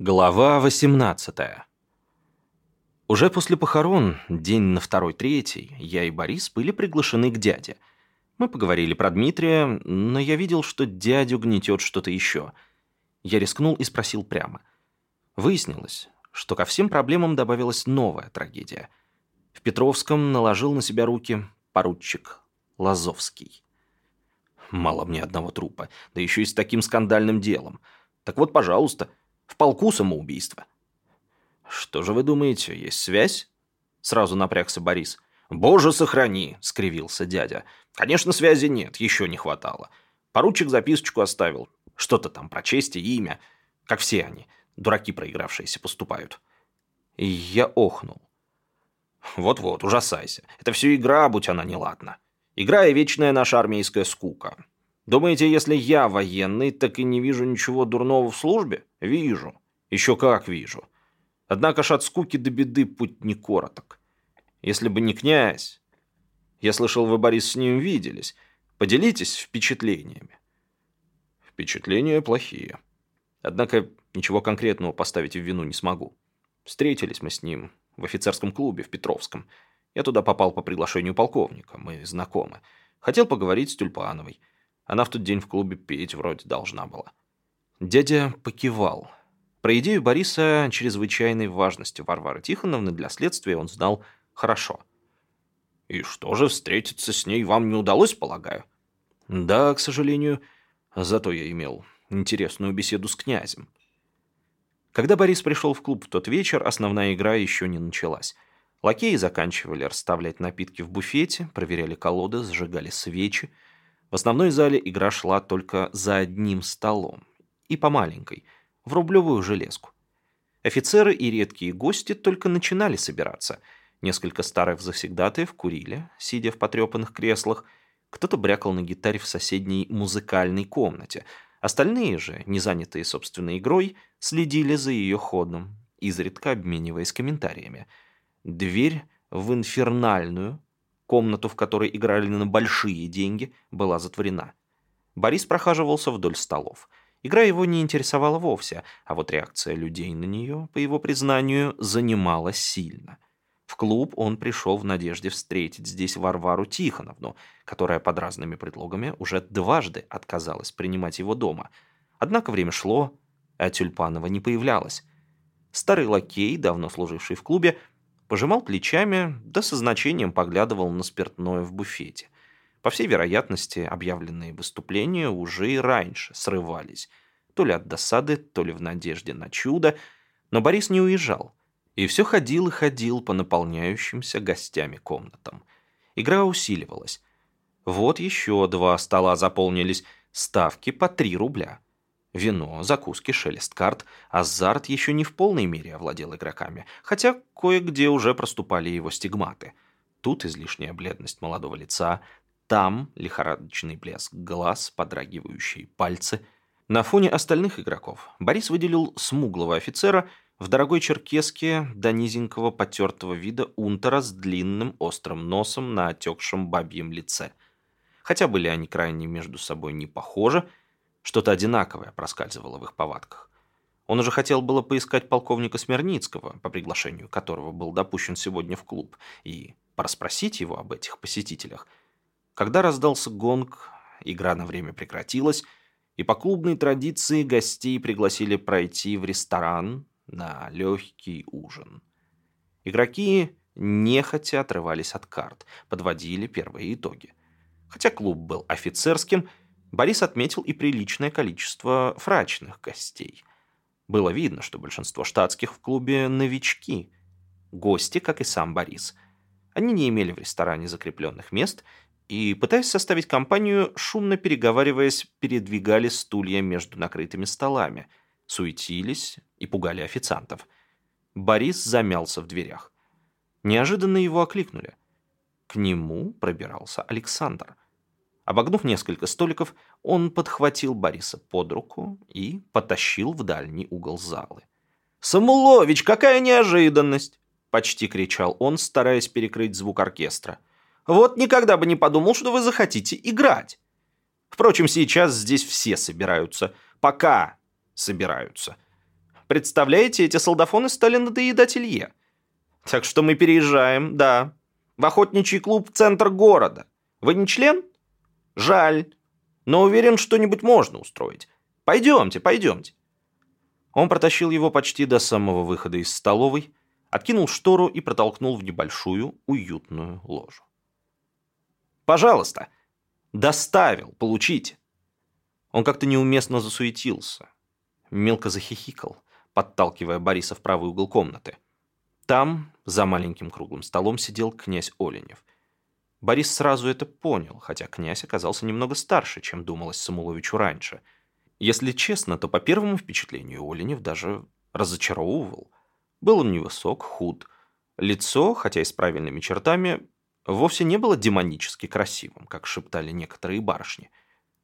Глава 18 Уже после похорон, день на второй-третий, я и Борис были приглашены к дяде. Мы поговорили про Дмитрия, но я видел, что дядю гнетет что-то еще. Я рискнул и спросил прямо. Выяснилось, что ко всем проблемам добавилась новая трагедия. В Петровском наложил на себя руки поручик Лазовский. Мало мне одного трупа, да еще и с таким скандальным делом. Так вот, пожалуйста, в полку самоубийство. Что же вы думаете, есть связь? Сразу напрягся Борис. «Боже, сохрани!» — скривился дядя. «Конечно, связи нет, еще не хватало. Поручик записочку оставил. Что-то там про честь и имя. Как все они, дураки проигравшиеся, поступают». И я охнул. «Вот-вот, ужасайся. Это все игра, будь она неладна. Игра и вечная наша армейская скука. Думаете, если я военный, так и не вижу ничего дурного в службе? Вижу. Еще как вижу. Однако ж от скуки до беды путь не короток. Если бы не князь... Я слышал, вы, Борис, с ним виделись. Поделитесь впечатлениями. Впечатления плохие. Однако ничего конкретного поставить в вину не смогу. Встретились мы с ним в офицерском клубе в Петровском. Я туда попал по приглашению полковника, мы знакомы. Хотел поговорить с Тюльпановой. Она в тот день в клубе петь вроде должна была. Дядя покивал. Про идею Бориса чрезвычайной важности Варвары Тихоновны для следствия он знал хорошо. «И что же, встретиться с ней вам не удалось, полагаю?» «Да, к сожалению. Зато я имел интересную беседу с князем». Когда Борис пришел в клуб в тот вечер, основная игра еще не началась. Лакеи заканчивали расставлять напитки в буфете, проверяли колоды, зажигали свечи – в основной зале игра шла только за одним столом. И по маленькой, в рублевую железку. Офицеры и редкие гости только начинали собираться. Несколько старых завсегдатаев курили, сидя в потрепанных креслах. Кто-то брякал на гитаре в соседней музыкальной комнате. Остальные же, не занятые собственной игрой, следили за ее ходом, изредка обмениваясь комментариями. Дверь в инфернальную, Комнату, в которой играли на большие деньги, была затворена. Борис прохаживался вдоль столов. Игра его не интересовала вовсе, а вот реакция людей на нее, по его признанию, занимала сильно. В клуб он пришел в надежде встретить здесь Варвару Тихоновну, которая под разными предлогами уже дважды отказалась принимать его дома. Однако время шло, а Тюльпанова не появлялась. Старый лакей, давно служивший в клубе, пожимал плечами, да со значением поглядывал на спиртное в буфете. По всей вероятности, объявленные выступления уже и раньше срывались, то ли от досады, то ли в надежде на чудо, но Борис не уезжал, и все ходил и ходил по наполняющимся гостями комнатам. Игра усиливалась. Вот еще два стола заполнились, ставки по три рубля. Вино, закуски, шелест карт. Азарт еще не в полной мере овладел игроками, хотя кое-где уже проступали его стигматы. Тут излишняя бледность молодого лица, там лихорадочный блеск глаз, подрагивающие пальцы. На фоне остальных игроков Борис выделил смуглого офицера в дорогой черкеске до низенького потертого вида унтера с длинным острым носом на отекшем бабьем лице. Хотя были они крайне между собой не похожи, что-то одинаковое проскальзывало в их повадках. Он уже хотел было поискать полковника Смирницкого, по приглашению которого был допущен сегодня в клуб, и порасспросить его об этих посетителях. Когда раздался гонг, игра на время прекратилась, и по клубной традиции гостей пригласили пройти в ресторан на легкий ужин. Игроки нехотя отрывались от карт, подводили первые итоги. Хотя клуб был офицерским, Борис отметил и приличное количество фрачных гостей. Было видно, что большинство штатских в клубе новички. Гости, как и сам Борис. Они не имели в ресторане закрепленных мест и, пытаясь составить компанию, шумно переговариваясь, передвигали стулья между накрытыми столами, суетились и пугали официантов. Борис замялся в дверях. Неожиданно его окликнули. К нему пробирался Александр – Обогнув несколько столиков, он подхватил Бориса под руку и потащил в дальний угол залы. «Самулович, какая неожиданность!» — почти кричал он, стараясь перекрыть звук оркестра. «Вот никогда бы не подумал, что вы захотите играть. Впрочем, сейчас здесь все собираются. Пока собираются. Представляете, эти солдафоны стали надоедать Илье. Так что мы переезжаем, да, в охотничий клуб центр города. Вы не член? Жаль. Но уверен, что-нибудь можно устроить. Пойдемте, пойдемте. Он протащил его почти до самого выхода из столовой, откинул штору и протолкнул в небольшую, уютную ложу. «Пожалуйста!» «Доставил! Получите!» Он как-то неуместно засуетился. Мелко захихикал, подталкивая Бориса в правый угол комнаты. Там, за маленьким круглым столом, сидел князь Оленев. Борис сразу это понял, хотя князь оказался немного старше, чем думалось Самуловичу раньше. Если честно, то по первому впечатлению Оленев даже разочаровывал. Был он невысок, худ. Лицо, хотя и с правильными чертами, вовсе не было демонически красивым, как шептали некоторые барышни.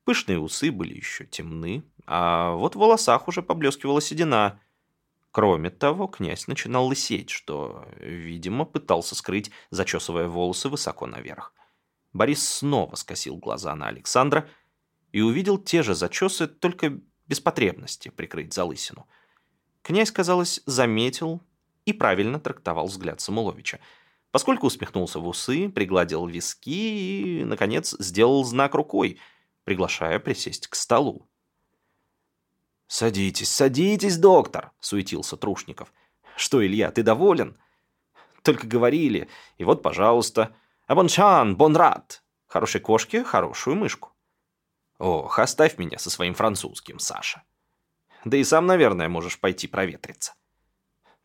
Пышные усы были еще темны, а вот в волосах уже поблескивала седина. Кроме того, князь начинал лысеть, что, видимо, пытался скрыть, зачесывая волосы высоко наверх. Борис снова скосил глаза на Александра и увидел те же зачесы, только без потребности прикрыть залысину. Князь, казалось, заметил и правильно трактовал взгляд Самуловича – поскольку усмехнулся в усы, пригладил виски и, наконец, сделал знак рукой, приглашая присесть к столу. «Садитесь, садитесь, доктор!» — суетился Трушников. «Что, Илья, ты доволен?» «Только говорили, и вот, пожалуйста. Абоншан, бонрад! Хорошей кошке хорошую мышку». «Ох, оставь меня со своим французским, Саша. Да и сам, наверное, можешь пойти проветриться.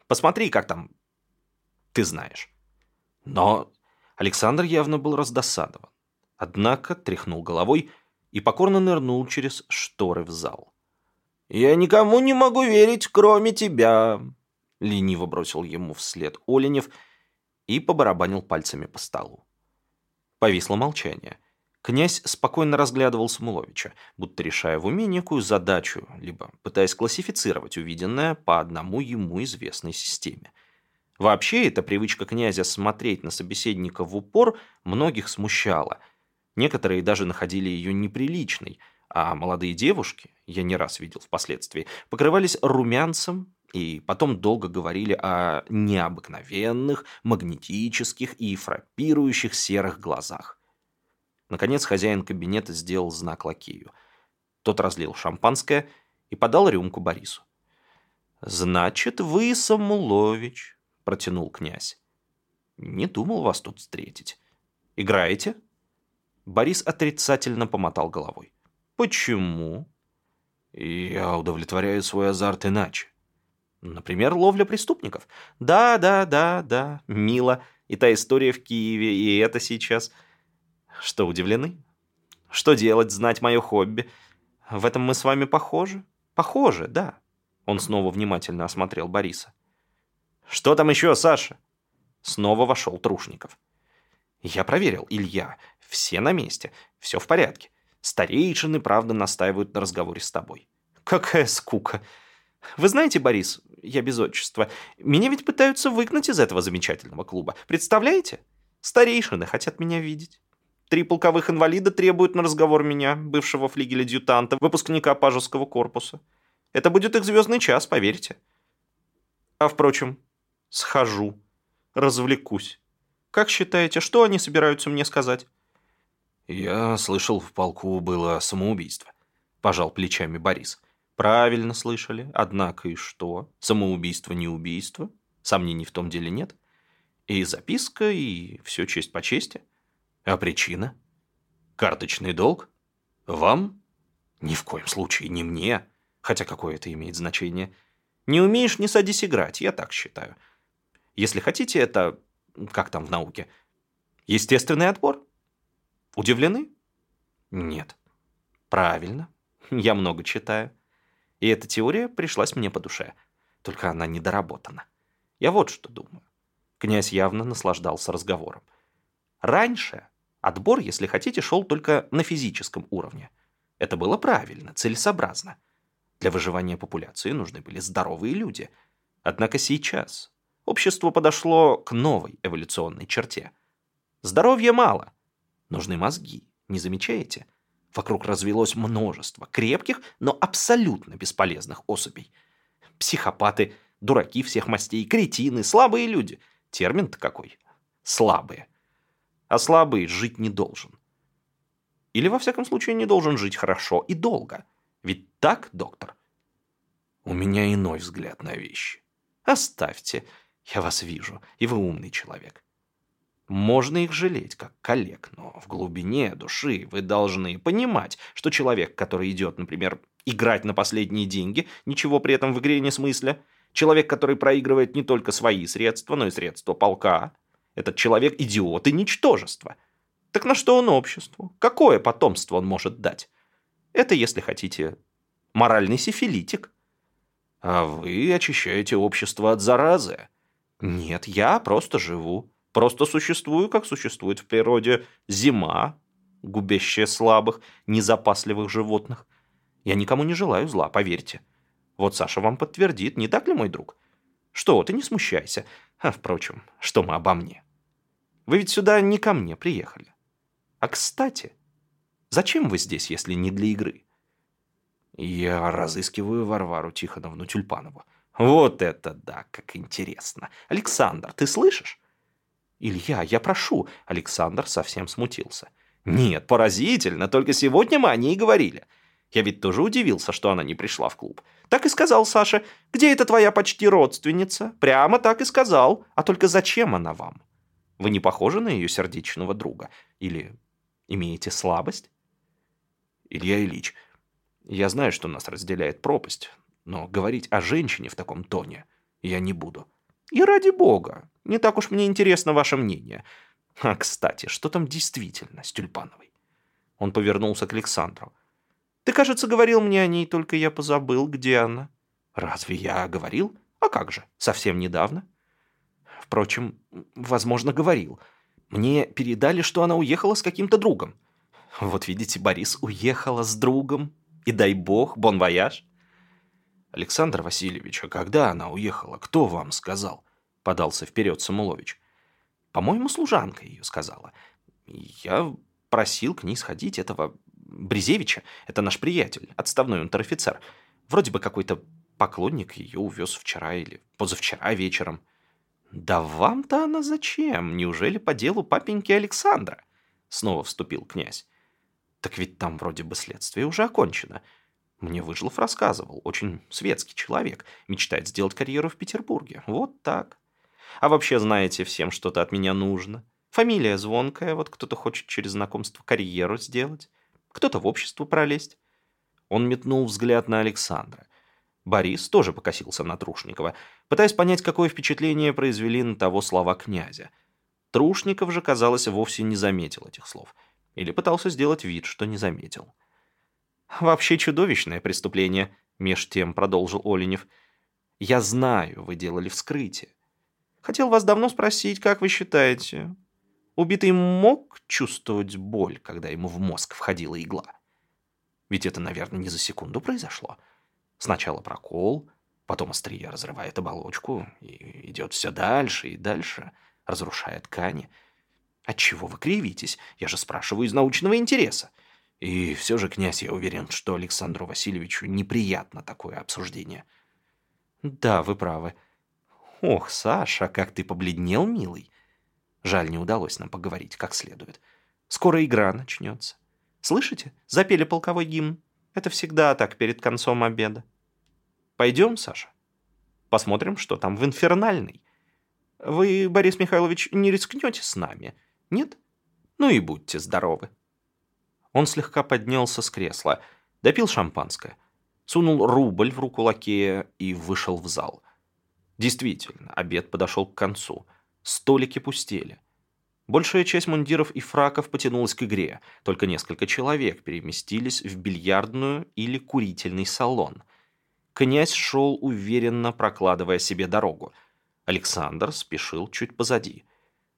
Посмотри, как там... Ты знаешь». Но Александр явно был раздосадован. Однако тряхнул головой и покорно нырнул через шторы в зал. «Я никому не могу верить, кроме тебя», — лениво бросил ему вслед Оленев и побарабанил пальцами по столу. Повисло молчание. Князь спокойно разглядывал Самуловича, будто решая в уме некую задачу, либо пытаясь классифицировать увиденное по одному ему известной системе. Вообще, эта привычка князя смотреть на собеседника в упор многих смущала. Некоторые даже находили ее неприличной, а молодые девушки, я не раз видел впоследствии, покрывались румянцем и потом долго говорили о необыкновенных, магнетических и фрапирующих серых глазах. Наконец хозяин кабинета сделал знак лакею. Тот разлил шампанское и подал рюмку Борису. «Значит, вы, Самулович, протянул князь. «Не думал вас тут встретить. Играете?» Борис отрицательно помотал головой. «Почему?» «Я удовлетворяю свой азарт иначе. Например, ловля преступников. Да, да, да, да, мило. И та история в Киеве, и это сейчас. Что, удивлены? Что делать, знать мое хобби? В этом мы с вами похожи? Похожи, да. Он снова внимательно осмотрел Бориса. «Что там еще, Саша?» Снова вошел Трушников. «Я проверил, Илья. Все на месте. Все в порядке. Старейшины, правда, настаивают на разговоре с тобой». «Какая скука!» «Вы знаете, Борис, я без отчества, меня ведь пытаются выгнать из этого замечательного клуба. Представляете? Старейшины хотят меня видеть. Три полковых инвалида требуют на разговор меня, бывшего флигеля-дютанта, выпускника пажеского корпуса. Это будет их звездный час, поверьте. А впрочем, Схожу. Развлекусь. Как считаете, что они собираются мне сказать?» «Я слышал, в полку было самоубийство», – пожал плечами Борис. «Правильно слышали. Однако и что? Самоубийство не убийство? Сомнений в том деле нет. И записка, и все честь по чести. А причина? Карточный долг? Вам? Ни в коем случае не мне. Хотя какое это имеет значение? Не умеешь, не садись играть, я так считаю. Если хотите, это, как там в науке, естественный отбор. Удивлены? Нет. Правильно. Я много читаю. И эта теория пришлась мне по душе. Только она недоработана. Я вот что думаю. Князь явно наслаждался разговором. Раньше отбор, если хотите, шел только на физическом уровне. Это было правильно, целесообразно. Для выживания популяции нужны были здоровые люди. Однако сейчас общество подошло к новой эволюционной черте. Здоровья мало. Нужны мозги, не замечаете? Вокруг развелось множество крепких, но абсолютно бесполезных особей. Психопаты, дураки всех мастей, кретины, слабые люди. Термин-то какой? Слабые. А слабый жить не должен. Или, во всяком случае, не должен жить хорошо и долго. Ведь так, доктор? У меня иной взгляд на вещи. Оставьте. Я вас вижу, и вы умный человек. Можно их жалеть, как коллег, но в глубине души вы должны понимать, что человек, который идет, например, играть на последние деньги, ничего при этом в игре не смысля, человек, который проигрывает не только свои средства, но и средства полка, этот человек идиот и ничтожество. Так на что он обществу? Какое потомство он может дать? Это, если хотите, моральный сифилитик. А вы очищаете общество от заразы. Нет, я просто живу. Просто существую, как существует в природе зима, губящая слабых, незапасливых животных. Я никому не желаю зла, поверьте. Вот Саша вам подтвердит, не так ли, мой друг? Что, ты не смущайся. А, впрочем, что мы обо мне? Вы ведь сюда не ко мне приехали. А кстати, зачем вы здесь, если не для игры? Я разыскиваю Варвару Тихоновну Тюльпанову. Вот это да, как интересно. Александр, ты слышишь? «Илья, я прошу!» Александр совсем смутился. «Нет, поразительно, только сегодня мы о ней говорили. Я ведь тоже удивился, что она не пришла в клуб. Так и сказал Саша. Где эта твоя почти родственница? Прямо так и сказал. А только зачем она вам? Вы не похожи на ее сердечного друга? Или имеете слабость?» «Илья Ильич, я знаю, что нас разделяет пропасть, но говорить о женщине в таком тоне я не буду». И ради бога, не так уж мне интересно ваше мнение. А, кстати, что там действительно с Тюльпановой? Он повернулся к Александру. Ты, кажется, говорил мне о ней, только я позабыл, где она. Разве я говорил? А как же, совсем недавно. Впрочем, возможно, говорил. Мне передали, что она уехала с каким-то другом. Вот видите, Борис уехала с другом. И дай бог, бон-вояж. «Александр Васильевич, а когда она уехала, кто вам сказал?» — подался вперед Самулович. «По-моему, служанка ее сказала. Я просил к ней сходить этого Брезевича, это наш приятель, отставной унтер-офицер. Вроде бы какой-то поклонник ее увез вчера или позавчера вечером». «Да вам-то она зачем? Неужели по делу папеньки Александра?» Снова вступил князь. «Так ведь там вроде бы следствие уже окончено. Мне Выжлов рассказывал. Очень светский человек. Мечтает сделать карьеру в Петербурге. Вот так. А вообще, знаете, всем что-то от меня нужно. Фамилия звонкая, вот кто-то хочет через знакомство карьеру сделать. Кто-то в общество пролезть. Он метнул взгляд на Александра. Борис тоже покосился на Трушникова, пытаясь понять, какое впечатление произвели на того слова князя. Трушников же, казалось, вовсе не заметил этих слов. Или пытался сделать вид, что не заметил. «Вообще чудовищное преступление», — меж тем продолжил Оленев. «Я знаю, вы делали вскрытие. Хотел вас давно спросить, как вы считаете, убитый мог чувствовать боль, когда ему в мозг входила игла? Ведь это, наверное, не за секунду произошло. Сначала прокол, потом острие разрывает оболочку и идет все дальше и дальше, разрушая ткани. Отчего вы кривитесь? Я же спрашиваю из научного интереса. И все же, князь, я уверен, что Александру Васильевичу неприятно такое обсуждение. Да, вы правы. Ох, Саша, как ты побледнел, милый. Жаль, не удалось нам поговорить как следует. Скоро игра начнется. Слышите? Запели полковой гимн. Это всегда так перед концом обеда. Пойдем, Саша? Посмотрим, что там в инфернальной. Вы, Борис Михайлович, не рискнете с нами? Нет? Ну и будьте здоровы. Он слегка поднялся с кресла, допил шампанское, сунул рубль в руку лакея и вышел в зал. Действительно, обед подошел к концу. Столики пустели. Большая часть мундиров и фраков потянулась к игре, только несколько человек переместились в бильярдную или курительный салон. Князь шел уверенно, прокладывая себе дорогу. Александр спешил чуть позади.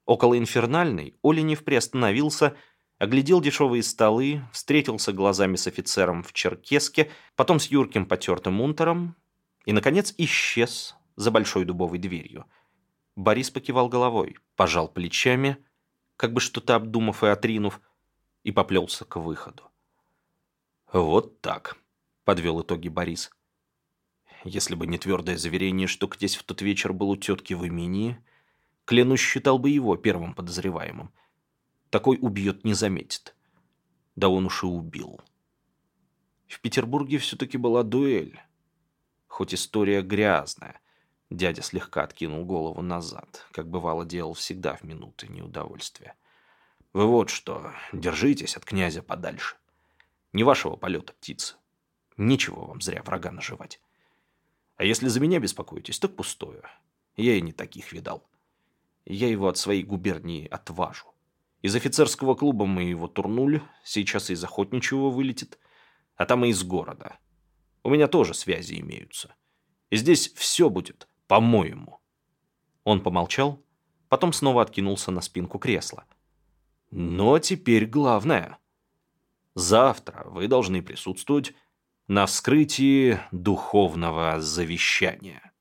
Около инфернальной Оленев приостановился оглядел дешевые столы, встретился глазами с офицером в черкеске, потом с юрким потертым унтером и, наконец, исчез за большой дубовой дверью. Борис покивал головой, пожал плечами, как бы что-то обдумав и отринув, и поплелся к выходу. «Вот так», — подвел итоги Борис. если бы не твердое заверение, что князь в тот вечер был у тетки в имении, клянусь, считал бы его первым подозреваемым. Такой убьет, не заметит. Да он уж и убил. В Петербурге все-таки была дуэль. Хоть история грязная. Дядя слегка откинул голову назад, как бывало делал всегда в минуты неудовольствия. Вы вот что, держитесь от князя подальше. Не вашего полета, птица. Нечего вам зря врага наживать. А если за меня беспокоитесь, так пустое. Я и не таких видал. Я его от своей губернии отважу. Из офицерского клуба мы его турнули, сейчас из охотничьего вылетит, а там и из города. У меня тоже связи имеются. И здесь все будет по-моему. Он помолчал, потом снова откинулся на спинку кресла. Но теперь главное. Завтра вы должны присутствовать на вскрытии духовного завещания.